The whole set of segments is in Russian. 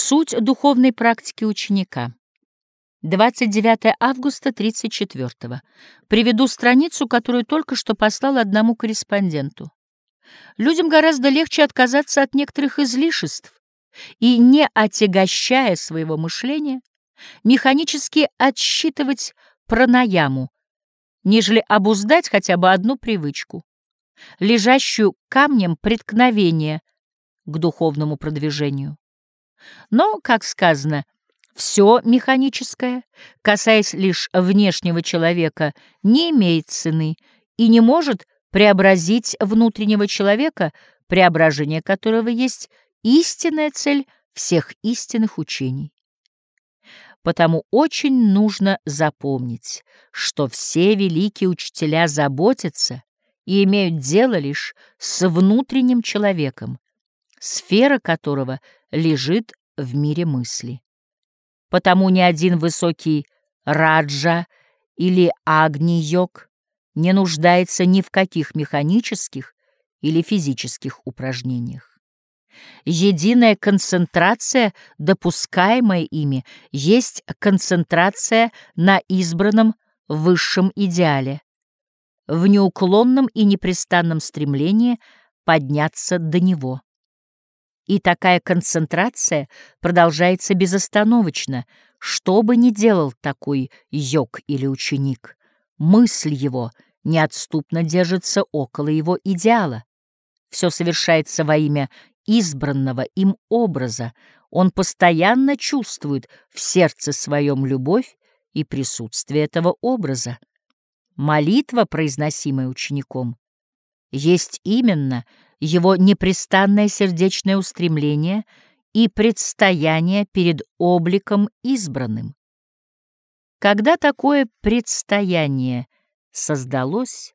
Суть духовной практики ученика. 29 августа 34 -го. Приведу страницу, которую только что послал одному корреспонденту. Людям гораздо легче отказаться от некоторых излишеств и, не отягощая своего мышления, механически отсчитывать пранаяму, нежели обуздать хотя бы одну привычку, лежащую камнем преткновения к духовному продвижению. Но, как сказано, все механическое, касаясь лишь внешнего человека, не имеет цены и не может преобразить внутреннего человека, преображение которого есть истинная цель всех истинных учений. Потому очень нужно запомнить, что все великие учителя заботятся и имеют дело лишь с внутренним человеком, сфера которого лежит в мире мысли. Потому ни один высокий раджа или агни-йог не нуждается ни в каких механических или физических упражнениях. Единая концентрация, допускаемая ими, есть концентрация на избранном высшем идеале, в неуклонном и непрестанном стремлении подняться до него. И такая концентрация продолжается безостановочно, что бы ни делал такой йог или ученик. Мысль его неотступно держится около его идеала. Все совершается во имя избранного им образа. Он постоянно чувствует в сердце своем любовь и присутствие этого образа. Молитва, произносимая учеником, есть именно его непрестанное сердечное устремление и предстояние перед обликом избранным. Когда такое предстояние создалось,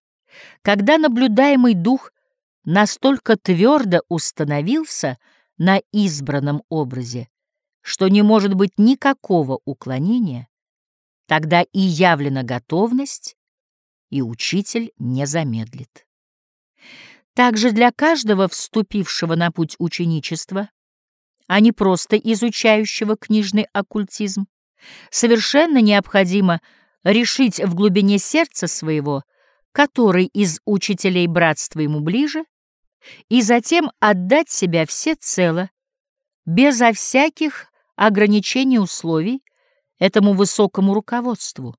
когда наблюдаемый дух настолько твердо установился на избранном образе, что не может быть никакого уклонения, тогда и явлена готовность, и учитель не замедлит. Также для каждого вступившего на путь ученичества, а не просто изучающего книжный оккультизм, совершенно необходимо решить в глубине сердца своего, который из учителей братства ему ближе, и затем отдать себя всецело, безо всяких ограничений условий, этому высокому руководству.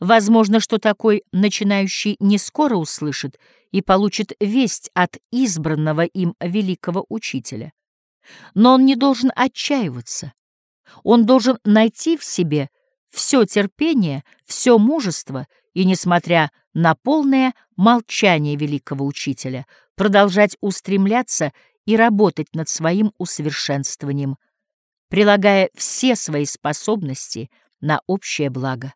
Возможно, что такой начинающий не скоро услышит и получит весть от избранного им великого учителя. Но он не должен отчаиваться. Он должен найти в себе все терпение, все мужество и, несмотря на полное молчание великого учителя, продолжать устремляться и работать над своим усовершенствованием, прилагая все свои способности на общее благо.